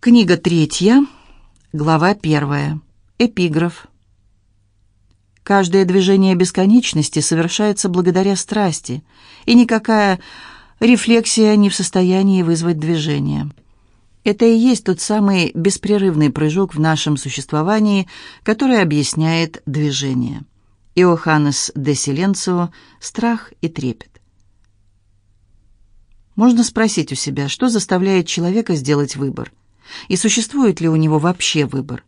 Книга третья, глава первая. Эпиграф. Каждое движение бесконечности совершается благодаря страсти, и никакая рефлексия не в состоянии вызвать движение. Это и есть тот самый беспрерывный прыжок в нашем существовании, который объясняет движение. Иоханнес де Силенцио «Страх и трепет». Можно спросить у себя, что заставляет человека сделать выбор – и существует ли у него вообще выбор?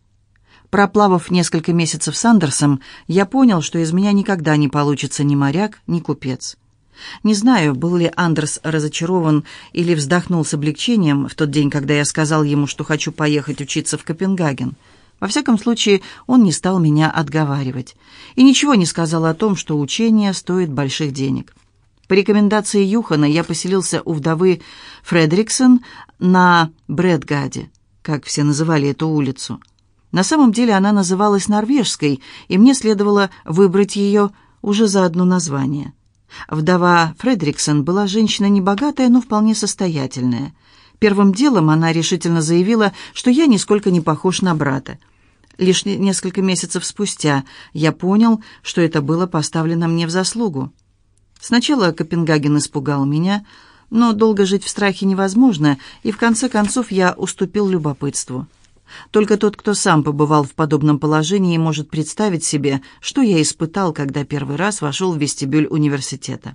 Проплавав несколько месяцев с Андерсом, я понял, что из меня никогда не получится ни моряк, ни купец. Не знаю, был ли Андерс разочарован или вздохнул с облегчением в тот день, когда я сказал ему, что хочу поехать учиться в Копенгаген. Во всяком случае, он не стал меня отговаривать и ничего не сказал о том, что учение стоит больших денег. По рекомендации Юхана я поселился у вдовы Фредериксон на Брэдгаде, как все называли эту улицу. На самом деле она называлась Норвежской, и мне следовало выбрать ее уже за одно название. Вдова Фредериксон была женщина небогатая, но вполне состоятельная. Первым делом она решительно заявила, что я нисколько не похож на брата. Лишь несколько месяцев спустя я понял, что это было поставлено мне в заслугу. Сначала Копенгаген испугал меня, но долго жить в страхе невозможно, и в конце концов я уступил любопытству. Только тот, кто сам побывал в подобном положении, может представить себе, что я испытал, когда первый раз вошел в вестибюль университета.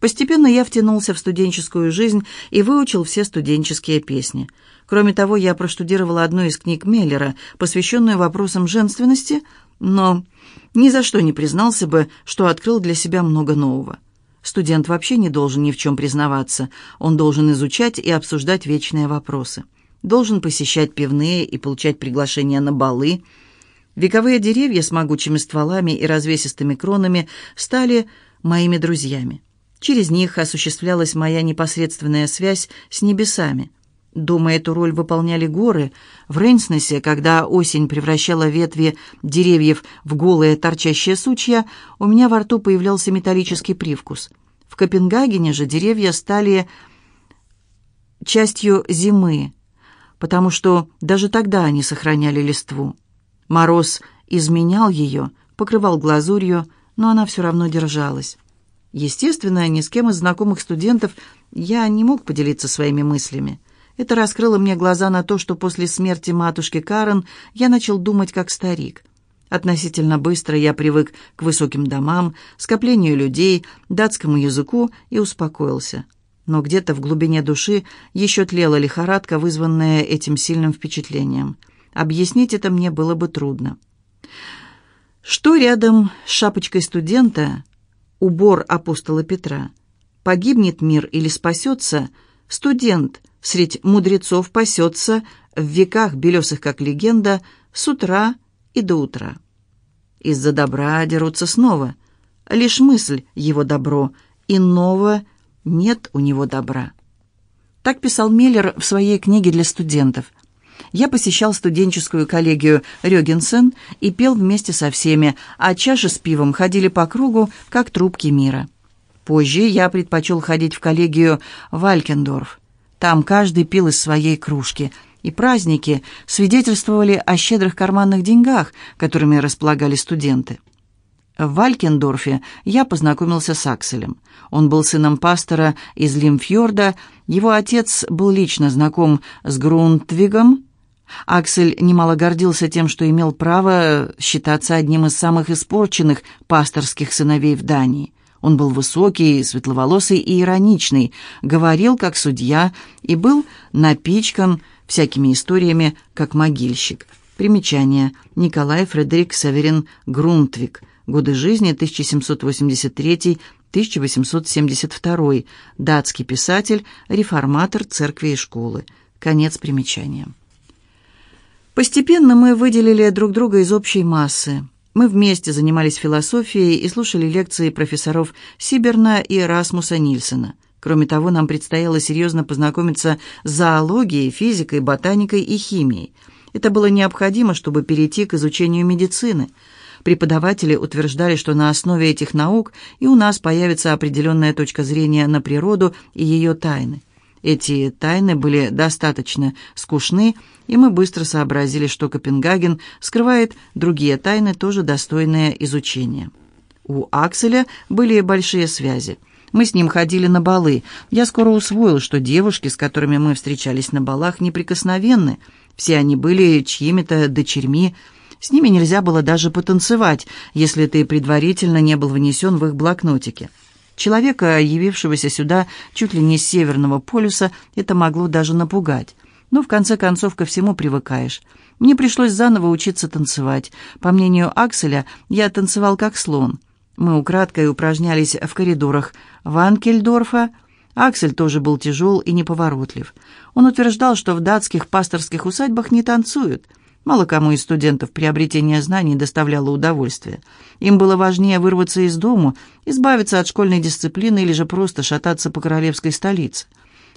Постепенно я втянулся в студенческую жизнь и выучил все студенческие песни. Кроме того, я проштудировала одну из книг Меллера, посвященную вопросам женственности, но ни за что не признался бы, что открыл для себя много нового. Студент вообще не должен ни в чем признаваться. Он должен изучать и обсуждать вечные вопросы. Должен посещать пивные и получать приглашения на балы. Вековые деревья с могучими стволами и развесистыми кронами стали моими друзьями. Через них осуществлялась моя непосредственная связь с небесами. Дома эту роль выполняли горы. В Рейнснесе, когда осень превращала ветви деревьев в голые торчащие сучья, у меня во рту появлялся металлический привкус. В Копенгагене же деревья стали частью зимы, потому что даже тогда они сохраняли листву. Мороз изменял ее, покрывал глазурью, но она все равно держалась. Естественно, ни с кем из знакомых студентов я не мог поделиться своими мыслями. Это раскрыло мне глаза на то, что после смерти матушки Карен я начал думать как старик. Относительно быстро я привык к высоким домам, скоплению людей, датскому языку и успокоился. Но где-то в глубине души еще тлела лихорадка, вызванная этим сильным впечатлением. Объяснить это мне было бы трудно. Что рядом с шапочкой студента, убор апостола Петра? Погибнет мир или спасется? Студент — средь мудрецов пасется, в веках белесых, как легенда, с утра и до утра. Из-за добра дерутся снова. Лишь мысль его добро, иного нет у него добра. Так писал Миллер в своей книге для студентов. Я посещал студенческую коллегию Рёгенсен и пел вместе со всеми, а чаши с пивом ходили по кругу, как трубки мира. Позже я предпочел ходить в коллегию Валькендорф. Там каждый пил из своей кружки, и праздники свидетельствовали о щедрых карманных деньгах, которыми располагали студенты. В Валькендорфе я познакомился с Акселем. Он был сыном пастора из Лимфьорда, его отец был лично знаком с Грунтвигом. Аксель немало гордился тем, что имел право считаться одним из самых испорченных пасторских сыновей в Дании. Он был высокий, светловолосый и ироничный, говорил как судья и был напичкан всякими историями, как могильщик. Примечание. Николай Фредерик Северин Грунтвик. Годы жизни 1783-1872. Датский писатель, реформатор церкви и школы. Конец примечания. Постепенно мы выделили друг друга из общей массы. Мы вместе занимались философией и слушали лекции профессоров Сиберна и Расмуса Нильсона. Кроме того, нам предстояло серьезно познакомиться с зоологией, физикой, ботаникой и химией. Это было необходимо, чтобы перейти к изучению медицины. Преподаватели утверждали, что на основе этих наук и у нас появится определенная точка зрения на природу и ее тайны. Эти тайны были достаточно скучны, и мы быстро сообразили, что Копенгаген скрывает другие тайны, тоже достойные изучения. У Акселя были большие связи. Мы с ним ходили на балы. Я скоро усвоил, что девушки, с которыми мы встречались на балах, неприкосновенны. Все они были чьими-то дочерьми. С ними нельзя было даже потанцевать, если ты предварительно не был внесен в их блокнотики. Человека, явившегося сюда чуть ли не с Северного полюса, это могло даже напугать. Но в конце концов ко всему привыкаешь. Мне пришлось заново учиться танцевать. По мнению Акселя, я танцевал как слон. Мы украдкой упражнялись в коридорах Ванкельдорфа. Аксель тоже был тяжел и неповоротлив. Он утверждал, что в датских пасторских усадьбах не танцуют – Мало кому из студентов приобретение знаний доставляло удовольствие. Им было важнее вырваться из дому, избавиться от школьной дисциплины или же просто шататься по королевской столице.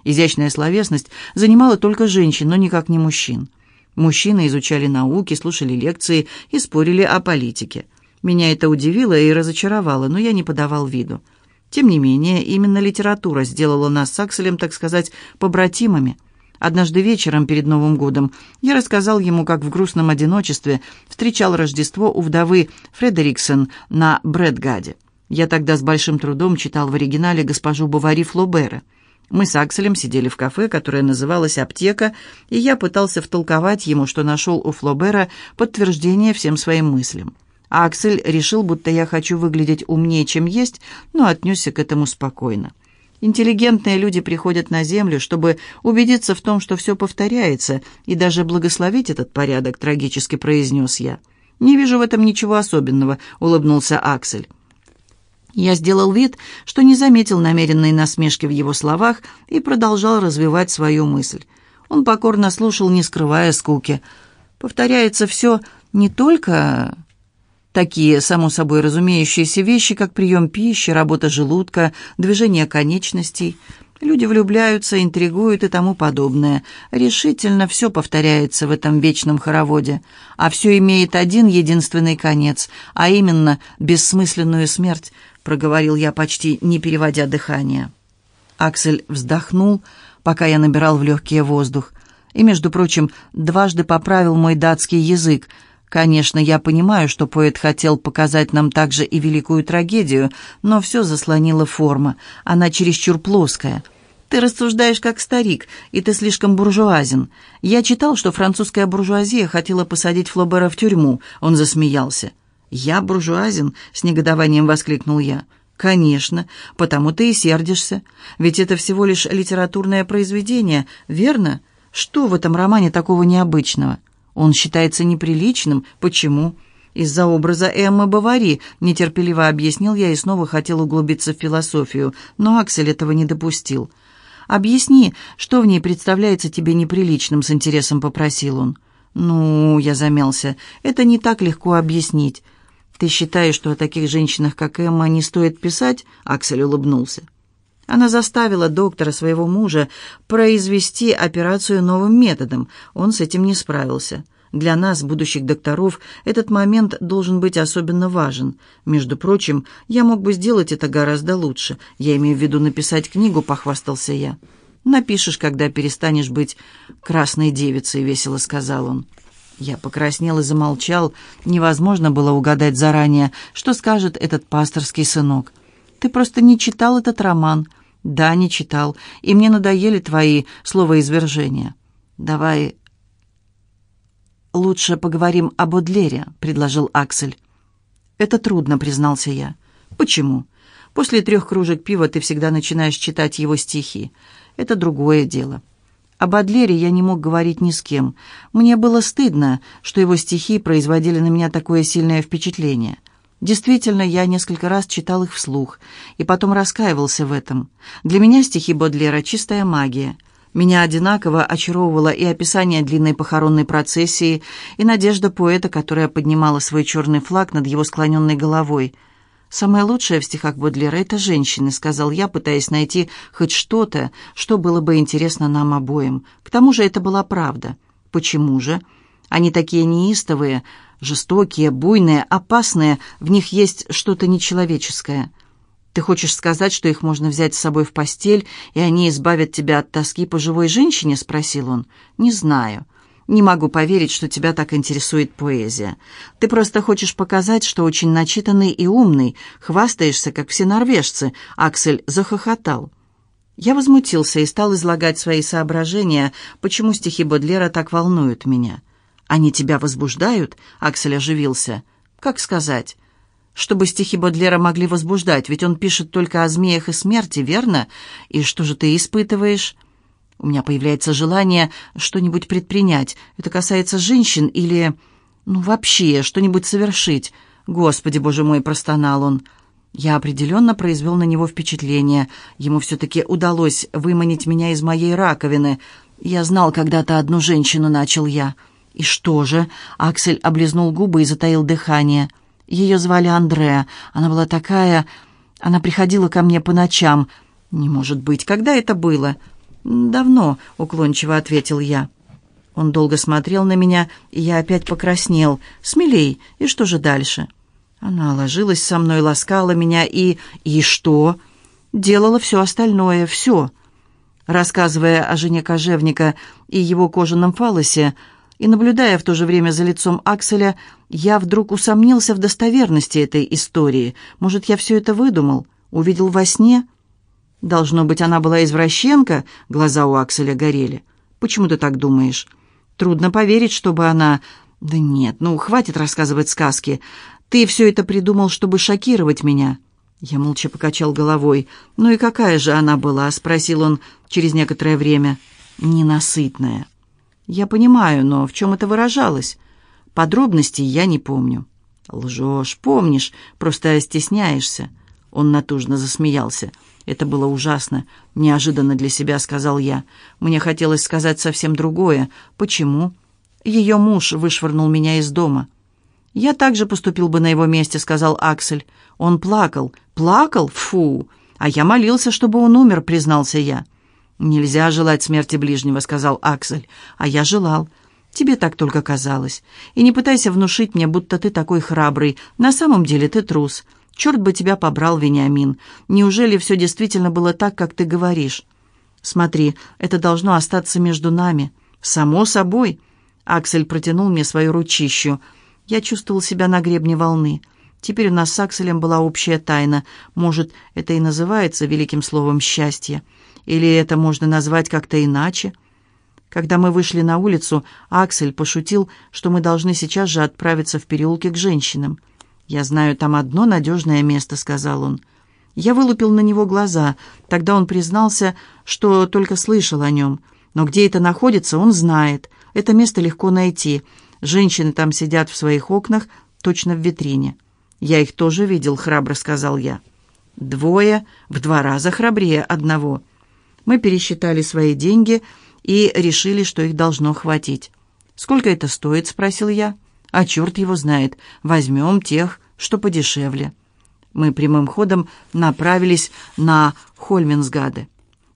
Изящная словесность занимала только женщин, но никак не мужчин. Мужчины изучали науки, слушали лекции и спорили о политике. Меня это удивило и разочаровало, но я не подавал виду. Тем не менее, именно литература сделала нас с Акселем, так сказать, побратимами – Однажды вечером перед Новым годом я рассказал ему, как в грустном одиночестве встречал Рождество у вдовы Фредериксон на Брэдгаде. Я тогда с большим трудом читал в оригинале госпожу Бавари Флобера. Мы с Акселем сидели в кафе, которое называлось «Аптека», и я пытался втолковать ему, что нашел у Флобера подтверждение всем своим мыслям. Аксель решил, будто я хочу выглядеть умнее, чем есть, но отнесся к этому спокойно. Интеллигентные люди приходят на Землю, чтобы убедиться в том, что все повторяется, и даже благословить этот порядок, трагически произнес я. «Не вижу в этом ничего особенного», — улыбнулся Аксель. Я сделал вид, что не заметил намеренной насмешки в его словах и продолжал развивать свою мысль. Он покорно слушал, не скрывая скуки. «Повторяется все не только Такие, само собой разумеющиеся вещи, как прием пищи, работа желудка, движение конечностей. Люди влюбляются, интригуют и тому подобное. Решительно все повторяется в этом вечном хороводе. А все имеет один единственный конец, а именно бессмысленную смерть, проговорил я почти не переводя дыхание. Аксель вздохнул, пока я набирал в легкие воздух. И, между прочим, дважды поправил мой датский язык – Конечно, я понимаю, что поэт хотел показать нам также и великую трагедию, но все заслонила форма. Она чересчур плоская. Ты рассуждаешь как старик, и ты слишком буржуазен. Я читал, что французская буржуазия хотела посадить Флобера в тюрьму. Он засмеялся. «Я буржуазен?» — с негодованием воскликнул я. «Конечно, потому ты и сердишься. Ведь это всего лишь литературное произведение, верно? Что в этом романе такого необычного?» Он считается неприличным. Почему? Из-за образа Эммы Бавари, нетерпеливо объяснил я и снова хотел углубиться в философию, но Аксель этого не допустил. «Объясни, что в ней представляется тебе неприличным?» — с интересом попросил он. «Ну, я замялся, это не так легко объяснить. Ты считаешь, что о таких женщинах, как Эмма, не стоит писать?» — Аксель улыбнулся. Она заставила доктора, своего мужа, произвести операцию новым методом. Он с этим не справился. Для нас, будущих докторов, этот момент должен быть особенно важен. Между прочим, я мог бы сделать это гораздо лучше. Я имею в виду написать книгу, похвастался я. «Напишешь, когда перестанешь быть красной девицей», — весело сказал он. Я покраснел и замолчал. Невозможно было угадать заранее, что скажет этот пасторский сынок. Ты просто не читал этот роман. Да, не читал. И мне надоели твои словоизвержения. Давай лучше поговорим об Одлере, предложил Аксель. Это трудно, признался я. Почему? После трех кружек пива ты всегда начинаешь читать его стихи. Это другое дело. Об Адлере я не мог говорить ни с кем. Мне было стыдно, что его стихи производили на меня такое сильное впечатление. Действительно, я несколько раз читал их вслух и потом раскаивался в этом. Для меня стихи Бодлера — чистая магия. Меня одинаково очаровывало и описание длинной похоронной процессии, и надежда поэта, которая поднимала свой черный флаг над его склоненной головой. «Самое лучшее в стихах Бодлера — это женщины», — сказал я, пытаясь найти хоть что-то, что было бы интересно нам обоим. К тому же это была правда. Почему же? Они такие неистовые, жестокие, буйные, опасные, в них есть что-то нечеловеческое. Ты хочешь сказать, что их можно взять с собой в постель, и они избавят тебя от тоски по живой женщине?» — спросил он. «Не знаю. Не могу поверить, что тебя так интересует поэзия. Ты просто хочешь показать, что очень начитанный и умный, хвастаешься, как все норвежцы», — Аксель захохотал. Я возмутился и стал излагать свои соображения, почему стихи Бодлера так волнуют меня. «Они тебя возбуждают?» — Аксель оживился. «Как сказать?» чтобы стихи Бодлера могли возбуждать, ведь он пишет только о змеях и смерти, верно? И что же ты испытываешь? У меня появляется желание что-нибудь предпринять. Это касается женщин или... Ну, вообще, что-нибудь совершить. Господи, боже мой, простонал он. Я определенно произвел на него впечатление. Ему все-таки удалось выманить меня из моей раковины. Я знал когда-то одну женщину, начал я. И что же? Аксель облизнул губы и затаил дыхание. — ее звали Андреа. Она была такая... Она приходила ко мне по ночам. Не может быть, когда это было? Давно, уклончиво ответил я. Он долго смотрел на меня, и я опять покраснел. Смелей, и что же дальше? Она ложилась со мной, ласкала меня и... И что? Делала все остальное, все. Рассказывая о жене кожевника и его кожаном фалосе, и, наблюдая в то же время за лицом Акселя, я вдруг усомнился в достоверности этой истории. Может, я все это выдумал? Увидел во сне? Должно быть, она была извращенка? Глаза у Акселя горели. Почему ты так думаешь? Трудно поверить, чтобы она... Да нет, ну, хватит рассказывать сказки. Ты все это придумал, чтобы шокировать меня. Я молча покачал головой. «Ну и какая же она была?» — спросил он через некоторое время. «Ненасытная». «Я понимаю, но в чем это выражалось? Подробностей я не помню». «Лжешь, помнишь, просто стесняешься». Он натужно засмеялся. «Это было ужасно, неожиданно для себя», — сказал я. «Мне хотелось сказать совсем другое. Почему?» «Ее муж вышвырнул меня из дома». «Я также поступил бы на его месте», — сказал Аксель. «Он плакал». «Плакал? Фу! А я молился, чтобы он умер», — признался я. «Нельзя желать смерти ближнего», — сказал Аксель. «А я желал. Тебе так только казалось. И не пытайся внушить мне, будто ты такой храбрый. На самом деле ты трус. Черт бы тебя побрал, Вениамин. Неужели все действительно было так, как ты говоришь? Смотри, это должно остаться между нами. Само собой». Аксель протянул мне свою ручищу. Я чувствовал себя на гребне волны. Теперь у нас с Акселем была общая тайна. Может, это и называется великим словом «счастье». Или это можно назвать как-то иначе? Когда мы вышли на улицу, Аксель пошутил, что мы должны сейчас же отправиться в переулки к женщинам. «Я знаю там одно надежное место», — сказал он. Я вылупил на него глаза. Тогда он признался, что только слышал о нем. Но где это находится, он знает. Это место легко найти. Женщины там сидят в своих окнах, точно в витрине. «Я их тоже видел», — храбро сказал я. «Двое в два раза храбрее одного». Мы пересчитали свои деньги и решили, что их должно хватить. «Сколько это стоит?» — спросил я. «А черт его знает. Возьмем тех, что подешевле». Мы прямым ходом направились на Хольменсгаде.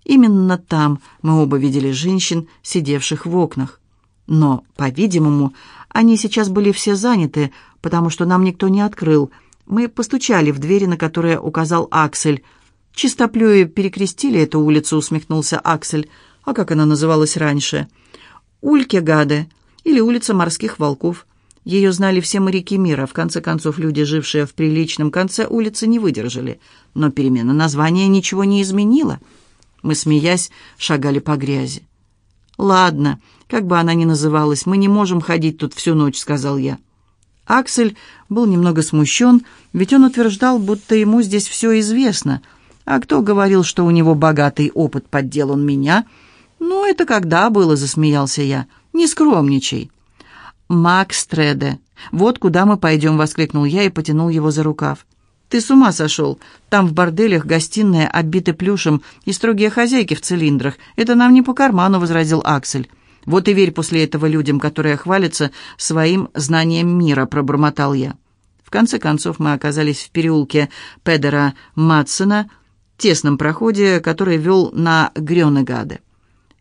Именно там мы оба видели женщин, сидевших в окнах. Но, по-видимому, они сейчас были все заняты, потому что нам никто не открыл. Мы постучали в двери, на которые указал Аксель. «Чистоплюи перекрестили эту улицу», — усмехнулся Аксель. «А как она называлась раньше?» «Улькегаде» или «Улица морских волков». Ее знали все моряки мира. В конце концов, люди, жившие в приличном конце улицы, не выдержали. Но перемена названия ничего не изменила. Мы, смеясь, шагали по грязи. «Ладно, как бы она ни называлась, мы не можем ходить тут всю ночь», — сказал я. Аксель был немного смущен, ведь он утверждал, будто ему здесь все известно — а кто говорил, что у него богатый опыт поддел он меня? Ну, это когда было, засмеялся я. Не скромничай. Макс Треде. Вот куда мы пойдем, воскликнул я и потянул его за рукав. «Ты с ума сошел? Там в борделях гостиная оббиты плюшем и строгие хозяйки в цилиндрах. Это нам не по карману», — возразил Аксель. «Вот и верь после этого людям, которые хвалятся своим знанием мира», — пробормотал я. В конце концов мы оказались в переулке Педера Матсона, тесном проходе, который вел на Грёнегаде.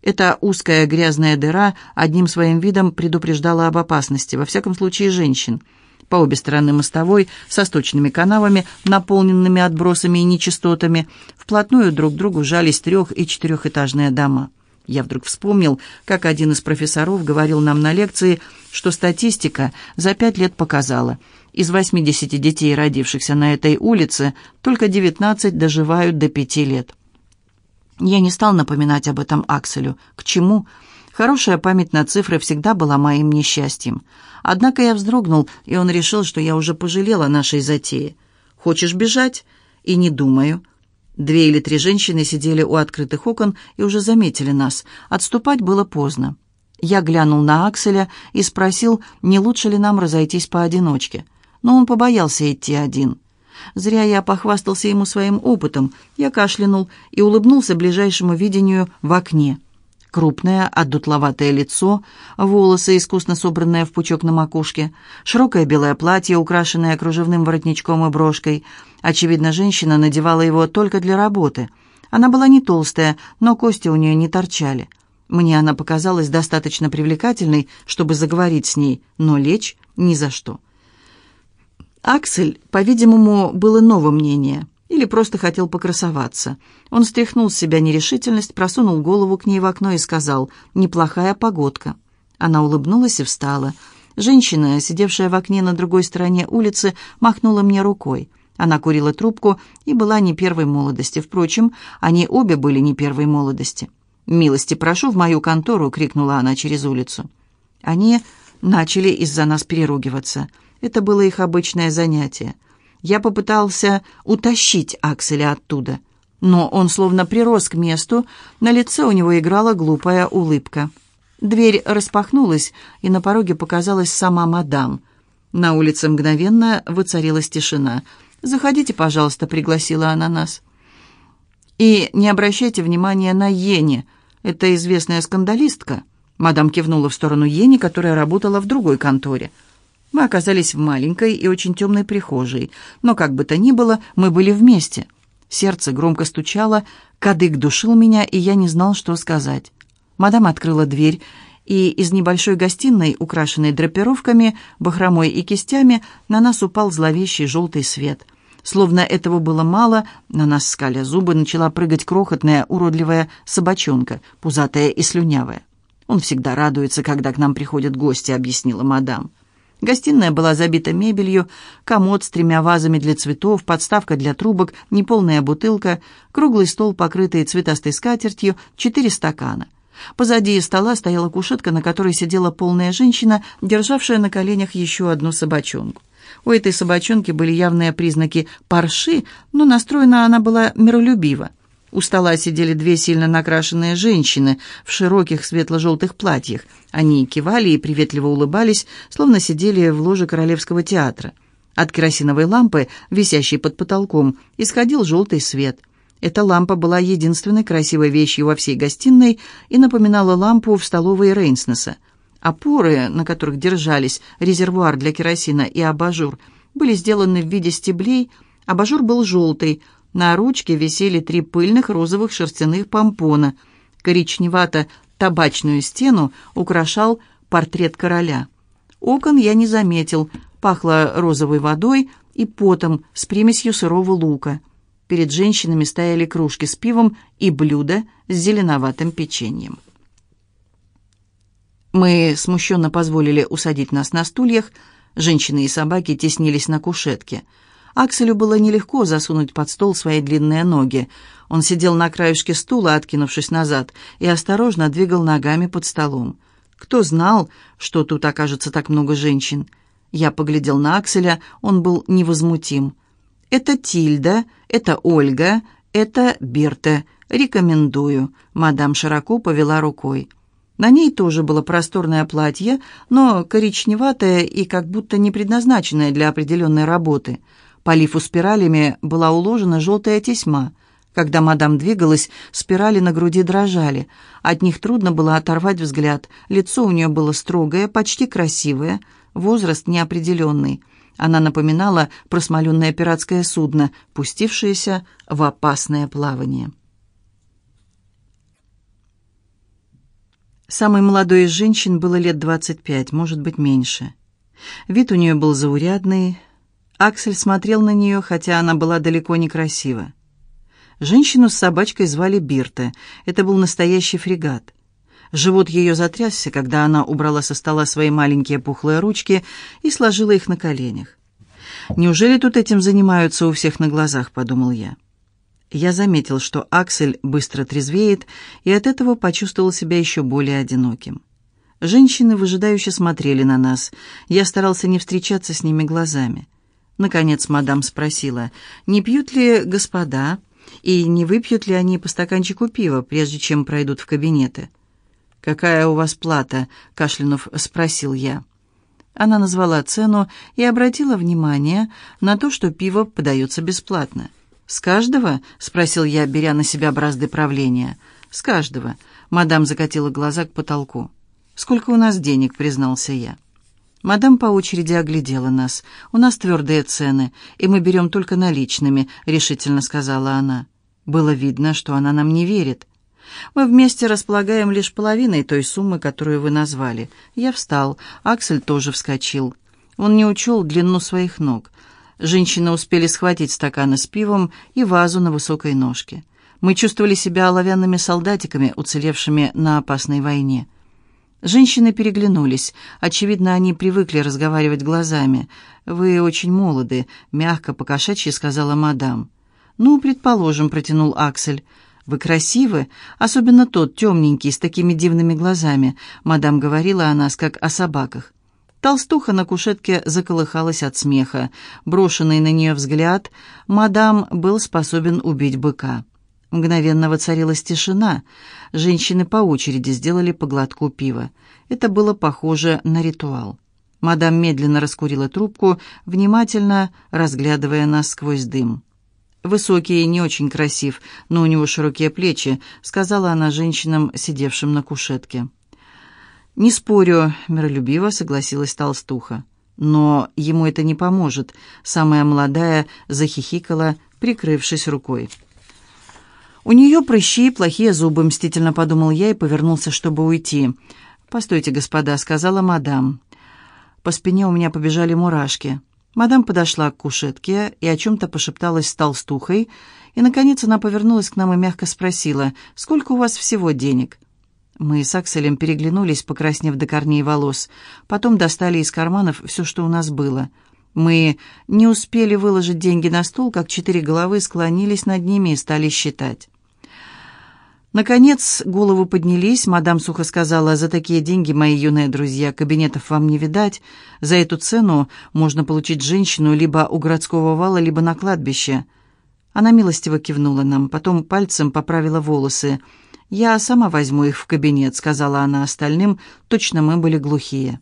Эта узкая грязная дыра одним своим видом предупреждала об опасности, во всяком случае женщин. По обе стороны мостовой, со сточными канавами, наполненными отбросами и нечистотами, вплотную друг к другу жались трех- и четырехэтажные дома. Я вдруг вспомнил, как один из профессоров говорил нам на лекции, что статистика за пять лет показала, из 80 детей, родившихся на этой улице, только 19 доживают до пяти лет. Я не стал напоминать об этом Акселю. К чему? Хорошая память на цифры всегда была моим несчастьем. Однако я вздрогнул, и он решил, что я уже пожалела о нашей затее. «Хочешь бежать?» «И не думаю». Две или три женщины сидели у открытых окон и уже заметили нас. Отступать было поздно. Я глянул на Акселя и спросил, не лучше ли нам разойтись поодиночке. Но он побоялся идти один. Зря я похвастался ему своим опытом. Я кашлянул и улыбнулся ближайшему видению в окне. Крупное, отдутловатое лицо, волосы, искусно собранные в пучок на макушке, широкое белое платье, украшенное кружевным воротничком и брошкой. Очевидно, женщина надевала его только для работы. Она была не толстая, но кости у нее не торчали. Мне она показалась достаточно привлекательной, чтобы заговорить с ней, но лечь ни за что. Аксель, по-видимому, было новое мнение. Или просто хотел покрасоваться. Он стряхнул с себя нерешительность, просунул голову к ней в окно и сказал «Неплохая погодка». Она улыбнулась и встала. Женщина, сидевшая в окне на другой стороне улицы, махнула мне рукой. Она курила трубку и была не первой молодости. Впрочем, они обе были не первой молодости. «Милости прошу в мою контору!» — крикнула она через улицу. Они начали из-за нас переругиваться. Это было их обычное занятие. Я попытался утащить Акселя оттуда, но он словно прирос к месту, на лице у него играла глупая улыбка. Дверь распахнулась, и на пороге показалась сама мадам. На улице мгновенно воцарилась тишина. «Заходите, пожалуйста», — пригласила она нас. «И не обращайте внимания на Йенни. Это известная скандалистка». Мадам кивнула в сторону Йенни, которая работала в другой конторе. Мы оказались в маленькой и очень темной прихожей, но как бы то ни было, мы были вместе. Сердце громко стучало, кадык душил меня, и я не знал, что сказать. Мадам открыла дверь, и из небольшой гостиной, украшенной драпировками, бахромой и кистями, на нас упал зловещий желтый свет. Словно этого было мало, на нас, скаля зубы, начала прыгать крохотная, уродливая собачонка, пузатая и слюнявая. «Он всегда радуется, когда к нам приходят гости», — объяснила мадам. Гостиная была забита мебелью, комод с тремя вазами для цветов, подставка для трубок, неполная бутылка, круглый стол, покрытый цветастой скатертью, четыре стакана. Позади стола стояла кушетка, на которой сидела полная женщина, державшая на коленях еще одну собачонку. У этой собачонки были явные признаки парши, но настроена она была миролюбиво. У стола сидели две сильно накрашенные женщины в широких светло-желтых платьях. Они кивали и приветливо улыбались, словно сидели в ложе Королевского театра. От керосиновой лампы, висящей под потолком, исходил желтый свет. Эта лампа была единственной красивой вещью во всей гостиной и напоминала лампу в столовой Рейнснеса. Опоры, на которых держались резервуар для керосина и абажур, были сделаны в виде стеблей. Абажур был желтый – на ручке висели три пыльных розовых шерстяных помпона. Коричневато-табачную стену украшал портрет короля. Окон я не заметил, пахло розовой водой и потом с примесью сырого лука. Перед женщинами стояли кружки с пивом и блюда с зеленоватым печеньем. Мы смущенно позволили усадить нас на стульях, женщины и собаки теснились на кушетке – Акселю было нелегко засунуть под стол свои длинные ноги. Он сидел на краешке стула, откинувшись назад, и осторожно двигал ногами под столом. Кто знал, что тут окажется так много женщин? Я поглядел на Акселя, он был невозмутим. «Это Тильда, это Ольга, это Берта. Рекомендую», — мадам широко повела рукой. На ней тоже было просторное платье, но коричневатое и как будто не предназначенное для определенной работы — по лифу спиралями была уложена желтая тесьма. Когда мадам двигалась, спирали на груди дрожали. От них трудно было оторвать взгляд. Лицо у нее было строгое, почти красивое, возраст неопределенный. Она напоминала просмоленное пиратское судно, пустившееся в опасное плавание. Самой молодой из женщин было лет двадцать пять, может быть, меньше. Вид у нее был заурядный. Аксель смотрел на нее, хотя она была далеко не красива. Женщину с собачкой звали Бирта. Это был настоящий фрегат. Живот ее затрясся, когда она убрала со стола свои маленькие пухлые ручки и сложила их на коленях. «Неужели тут этим занимаются у всех на глазах?» — подумал я. Я заметил, что Аксель быстро трезвеет, и от этого почувствовал себя еще более одиноким. Женщины выжидающе смотрели на нас. Я старался не встречаться с ними глазами. Наконец мадам спросила, не пьют ли господа и не выпьют ли они по стаканчику пива, прежде чем пройдут в кабинеты. «Какая у вас плата?» — кашлянув спросил я. Она назвала цену и обратила внимание на то, что пиво подается бесплатно. «С каждого?» — спросил я, беря на себя бразды правления. «С каждого». Мадам закатила глаза к потолку. «Сколько у нас денег?» — признался я. Мадам по очереди оглядела нас. «У нас твердые цены, и мы берем только наличными», — решительно сказала она. Было видно, что она нам не верит. «Мы вместе располагаем лишь половиной той суммы, которую вы назвали». Я встал, Аксель тоже вскочил. Он не учел длину своих ног. Женщины успели схватить стаканы с пивом и вазу на высокой ножке. Мы чувствовали себя оловянными солдатиками, уцелевшими на опасной войне. Женщины переглянулись. Очевидно, они привыкли разговаривать глазами. «Вы очень молоды», — мягко покошачьи сказала мадам. «Ну, предположим», — протянул Аксель. «Вы красивы, особенно тот, темненький, с такими дивными глазами», — мадам говорила о нас, как о собаках. Толстуха на кушетке заколыхалась от смеха. Брошенный на нее взгляд, мадам был способен убить быка. Мгновенно воцарилась тишина. Женщины по очереди сделали по глотку пива. Это было похоже на ритуал. Мадам медленно раскурила трубку, внимательно разглядывая нас сквозь дым. «Высокий и не очень красив, но у него широкие плечи», — сказала она женщинам, сидевшим на кушетке. «Не спорю», — миролюбиво согласилась толстуха. «Но ему это не поможет», — самая молодая захихикала, прикрывшись рукой. «У нее прыщи и плохие зубы», — мстительно подумал я и повернулся, чтобы уйти. «Постойте, господа», — сказала мадам. По спине у меня побежали мурашки. Мадам подошла к кушетке и о чем-то пошепталась с толстухой, и, наконец, она повернулась к нам и мягко спросила, «Сколько у вас всего денег?» Мы с Акселем переглянулись, покраснев до корней волос. Потом достали из карманов все, что у нас было. Мы не успели выложить деньги на стол, как четыре головы склонились над ними и стали считать. Наконец голову поднялись, мадам сухо сказала, «За такие деньги, мои юные друзья, кабинетов вам не видать. За эту цену можно получить женщину либо у городского вала, либо на кладбище». Она милостиво кивнула нам, потом пальцем поправила волосы. «Я сама возьму их в кабинет», — сказала она остальным, точно мы были глухие.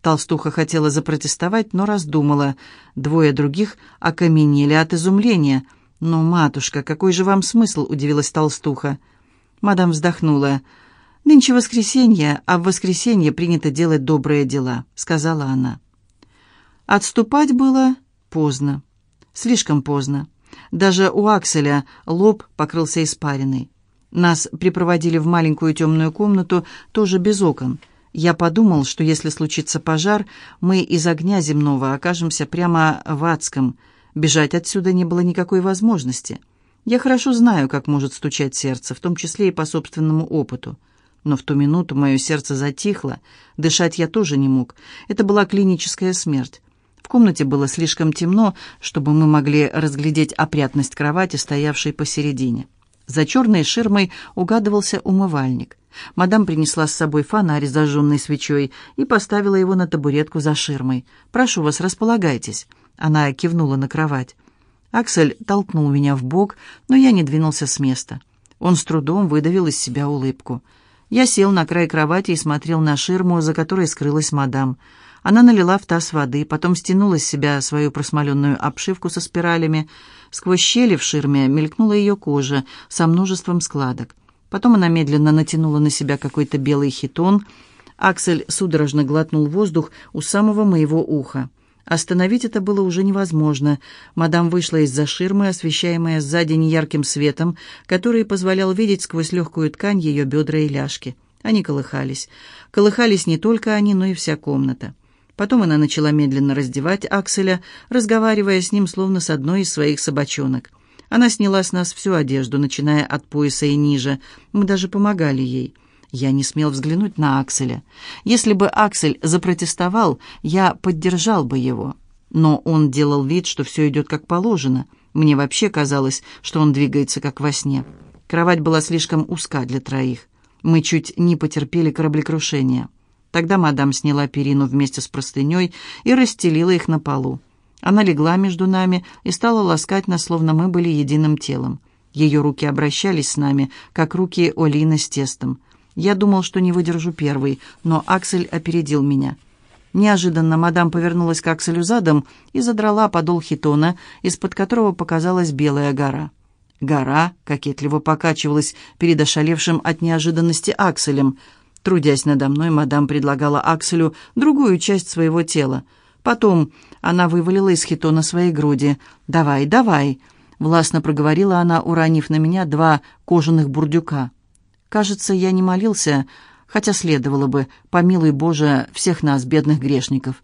Толстуха хотела запротестовать, но раздумала. Двое других окаменели от изумления. «Но, матушка, какой же вам смысл?» — удивилась толстуха. Мадам вздохнула. «Нынче воскресенье, а в воскресенье принято делать добрые дела», — сказала она. Отступать было поздно. Слишком поздно. Даже у Акселя лоб покрылся испариной. Нас припроводили в маленькую темную комнату, тоже без окон. Я подумал, что если случится пожар, мы из огня земного окажемся прямо в адском. Бежать отсюда не было никакой возможности. Я хорошо знаю, как может стучать сердце, в том числе и по собственному опыту. Но в ту минуту мое сердце затихло, дышать я тоже не мог. Это была клиническая смерть. В комнате было слишком темно, чтобы мы могли разглядеть опрятность кровати, стоявшей посередине. За черной ширмой угадывался умывальник. Мадам принесла с собой фонарь с зажженной свечой и поставила его на табуретку за ширмой. «Прошу вас, располагайтесь». Она кивнула на кровать. Аксель толкнул меня в бок, но я не двинулся с места. Он с трудом выдавил из себя улыбку. Я сел на край кровати и смотрел на ширму, за которой скрылась мадам. Она налила в таз воды, потом стянула с себя свою просмоленную обшивку со спиралями. Сквозь щели в ширме мелькнула ее кожа со множеством складок. Потом она медленно натянула на себя какой-то белый хитон. Аксель судорожно глотнул воздух у самого моего уха. Остановить это было уже невозможно. Мадам вышла из-за ширмы, освещаемая сзади неярким светом, который позволял видеть сквозь легкую ткань ее бедра и ляжки. Они колыхались. Колыхались не только они, но и вся комната. Потом она начала медленно раздевать Акселя, разговаривая с ним словно с одной из своих собачонок. Она сняла с нас всю одежду, начиная от пояса и ниже. Мы даже помогали ей. Я не смел взглянуть на Акселя. Если бы Аксель запротестовал, я поддержал бы его. Но он делал вид, что все идет как положено. Мне вообще казалось, что он двигается как во сне. Кровать была слишком узка для троих. Мы чуть не потерпели кораблекрушение. Тогда мадам сняла перину вместе с простыней и расстелила их на полу. Она легла между нами и стала ласкать нас, словно мы были единым телом. Ее руки обращались с нами, как руки Олины с тестом. Я думал, что не выдержу первый, но Аксель опередил меня. Неожиданно мадам повернулась к Акселю задом и задрала подол хитона, из-под которого показалась белая гора. Гора кокетливо покачивалась перед ошалевшим от неожиданности Акселем — Трудясь надо мной, мадам предлагала Акселю другую часть своего тела. Потом она вывалила из хитона своей груди. «Давай, давай!» Властно проговорила она, уронив на меня два кожаных бурдюка. Кажется, я не молился, хотя следовало бы, помилуй Боже, всех нас, бедных грешников.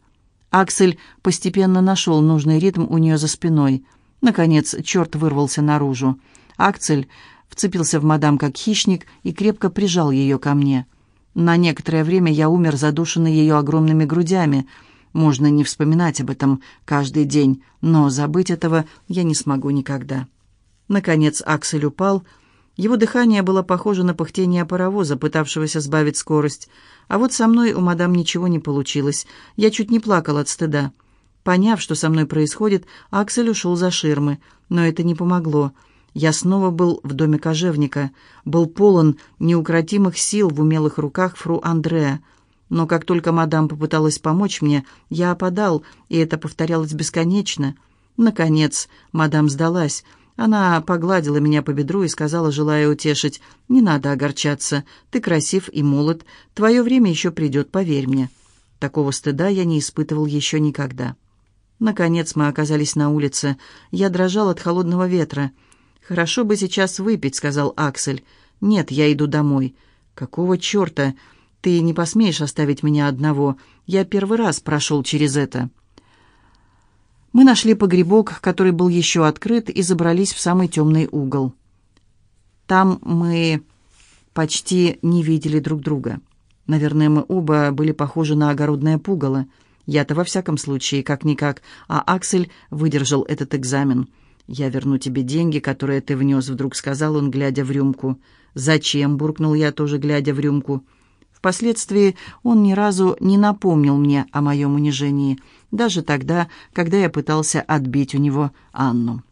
Аксель постепенно нашел нужный ритм у нее за спиной. Наконец, черт вырвался наружу. Аксель вцепился в мадам как хищник и крепко прижал ее ко мне. На некоторое время я умер, задушенный ее огромными грудями. Можно не вспоминать об этом каждый день, но забыть этого я не смогу никогда. Наконец Аксель упал. Его дыхание было похоже на пыхтение паровоза, пытавшегося сбавить скорость. А вот со мной у мадам ничего не получилось. Я чуть не плакал от стыда. Поняв, что со мной происходит, Аксель ушел за ширмы, но это не помогло. Я снова был в доме кожевника, был полон неукротимых сил в умелых руках фру Андреа. Но как только мадам попыталась помочь мне, я опадал, и это повторялось бесконечно. Наконец, мадам сдалась. Она погладила меня по бедру и сказала, желая утешить, «Не надо огорчаться, ты красив и молод, твое время еще придет, поверь мне». Такого стыда я не испытывал еще никогда. Наконец мы оказались на улице. Я дрожал от холодного ветра. «Хорошо бы сейчас выпить», — сказал Аксель. «Нет, я иду домой». «Какого черта? Ты не посмеешь оставить меня одного. Я первый раз прошел через это». Мы нашли погребок, который был еще открыт, и забрались в самый темный угол. Там мы почти не видели друг друга. Наверное, мы оба были похожи на огородное пугало. Я-то во всяком случае, как-никак, а Аксель выдержал этот экзамен — «Я верну тебе деньги, которые ты внес», — вдруг сказал он, глядя в рюмку. «Зачем?» — буркнул я, тоже глядя в рюмку. Впоследствии он ни разу не напомнил мне о моем унижении, даже тогда, когда я пытался отбить у него Анну.